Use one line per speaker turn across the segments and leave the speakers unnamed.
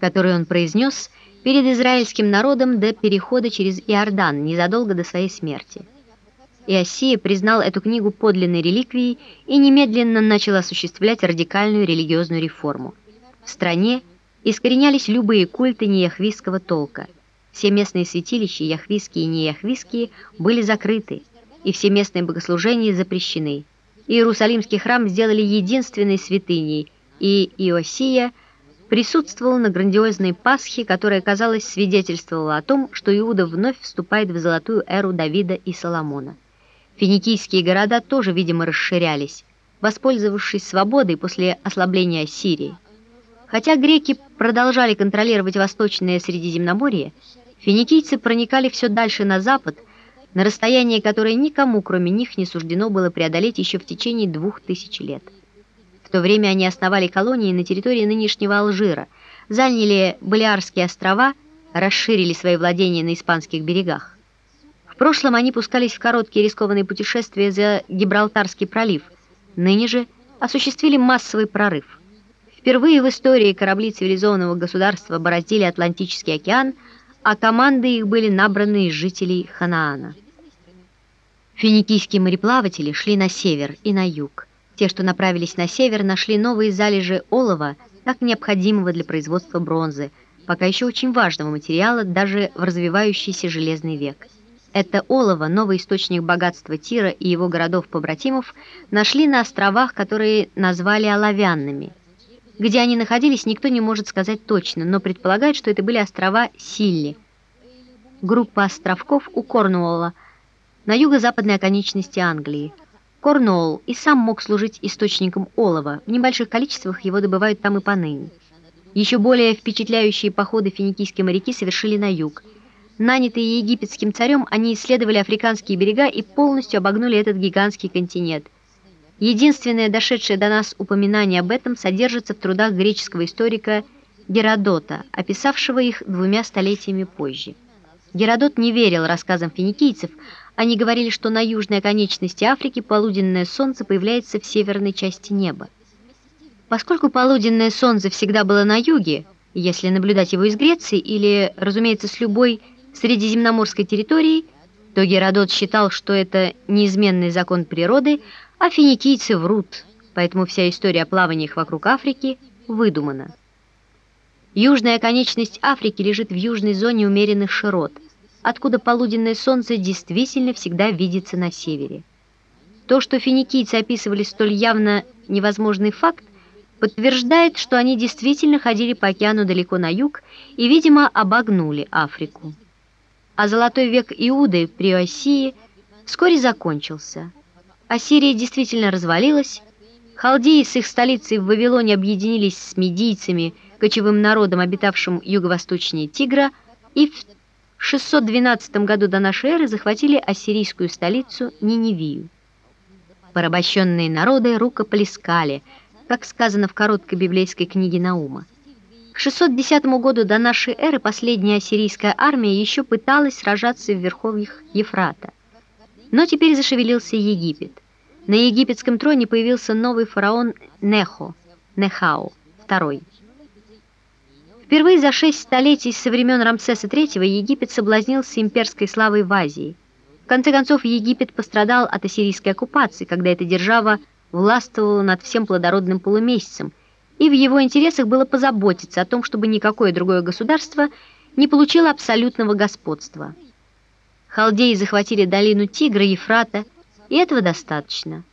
который он произнес перед израильским народом до перехода через Иордан незадолго до своей смерти. Иосия признал эту книгу подлинной реликвией и немедленно начал осуществлять радикальную религиозную реформу. В стране искоренялись любые культы неяхвистского толка. Все местные святилища, яхвистские и неяхвистские, были закрыты, и все местные богослужения запрещены. Иерусалимский храм сделали единственной святыней, и Иосия присутствовал на грандиозной Пасхе, которая, казалось, свидетельствовала о том, что Иуда вновь вступает в золотую эру Давида и Соломона. Финикийские города тоже, видимо, расширялись, воспользовавшись свободой после ослабления Ассирии. Хотя греки продолжали контролировать Восточное Средиземноморье, финикийцы проникали все дальше на запад, на расстояние, которое никому, кроме них, не суждено было преодолеть еще в течение двух тысяч лет. То время они основали колонии на территории нынешнего Алжира, заняли Балиарские острова, расширили свои владения на испанских берегах. В прошлом они пускались в короткие рискованные путешествия за Гибралтарский пролив, ныне же осуществили массовый прорыв. Впервые в истории корабли цивилизованного государства бороздили Атлантический океан, а команды их были набраны из жителей Ханаана. Финикийские мореплаватели шли на север и на юг. Те, что направились на север, нашли новые залежи олова, так необходимого для производства бронзы, пока еще очень важного материала даже в развивающийся железный век. Это олово, новый источник богатства Тира и его городов-побратимов, нашли на островах, которые назвали оловянными. Где они находились, никто не может сказать точно, но предполагают, что это были острова Силли. Группа островков у Корнуолла на юго-западной оконечности Англии. Корнуолл и сам мог служить источником олова, в небольших количествах его добывают там и поныне. Еще более впечатляющие походы финикийские моряки совершили на юг – Нанятые египетским царем, они исследовали африканские берега и полностью обогнули этот гигантский континент. Единственное дошедшее до нас упоминание об этом содержится в трудах греческого историка Геродота, описавшего их двумя столетиями позже. Геродот не верил рассказам финикийцев, они говорили, что на южной оконечности Африки полуденное солнце появляется в северной части неба. Поскольку полуденное солнце всегда было на юге, если наблюдать его из Греции или, разумеется, с любой средиземноморской территории, то Геродот считал, что это неизменный закон природы, а финикийцы врут, поэтому вся история о плаваниях вокруг Африки выдумана. Южная конечность Африки лежит в южной зоне умеренных широт, откуда полуденное солнце действительно всегда видится на севере. То, что финикийцы описывали столь явно невозможный факт, подтверждает, что они действительно ходили по океану далеко на юг и, видимо, обогнули Африку а золотой век Иуды при Осии вскоре закончился. Ассирия действительно развалилась, халдеи с их столицей в Вавилоне объединились с медийцами, кочевым народом, обитавшим юго-восточнее Тигра, и в 612 году до нашей эры захватили ассирийскую столицу Ниневию. Порабощенные народы рукоплескали, как сказано в короткой библейской книге Наума. К 610 году до нашей эры последняя ассирийская армия еще пыталась сражаться в верховьях Ефрата. Но теперь зашевелился Египет. На египетском троне появился новый фараон Нехо, Нехао, II. Впервые за шесть столетий со времен Рамсеса III Египет соблазнился имперской славой в Азии. В конце концов, Египет пострадал от ассирийской оккупации, когда эта держава властвовала над всем плодородным полумесяцем – и в его интересах было позаботиться о том, чтобы никакое другое государство не получило абсолютного господства. Халдеи захватили долину Тигра и Ефрата, и этого достаточно.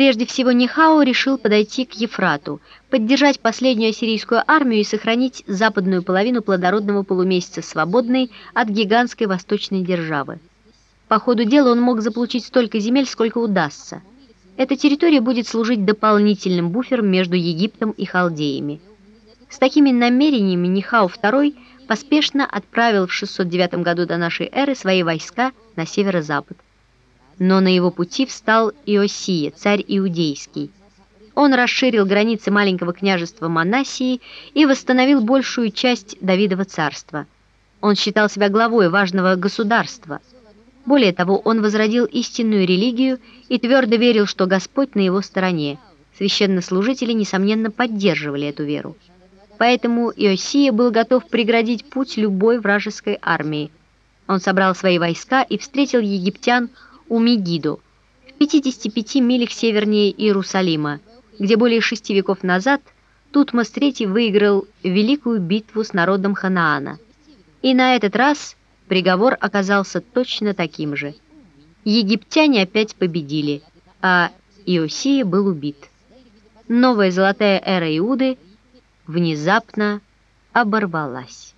Прежде всего Нихао решил подойти к Ефрату, поддержать последнюю ассирийскую армию и сохранить западную половину плодородного полумесяца свободной от гигантской восточной державы. По ходу дела он мог заполучить столько земель, сколько удастся – эта территория будет служить дополнительным буфером между Египтом и Халдеями. С такими намерениями Нихау II поспешно отправил в 609 году до нашей эры свои войска на северо-запад. Но на его пути встал Иосия, царь иудейский. Он расширил границы маленького княжества Манасии и восстановил большую часть Давидова царства. Он считал себя главой важного государства – более того, он возродил истинную религию и твердо верил, что Господь на его стороне. Священнослужители, несомненно, поддерживали эту веру. Поэтому Иосия был готов преградить путь любой вражеской армии. Он собрал свои войска и встретил египтян у Мегиду, в 55 милях севернее Иерусалима, где более шести веков назад Тутмос III выиграл великую битву с народом Ханаана. И на этот раз приговор оказался точно таким же. Египтяне опять победили, а Иосия был убит. Новая золотая эра Иуды внезапно оборвалась.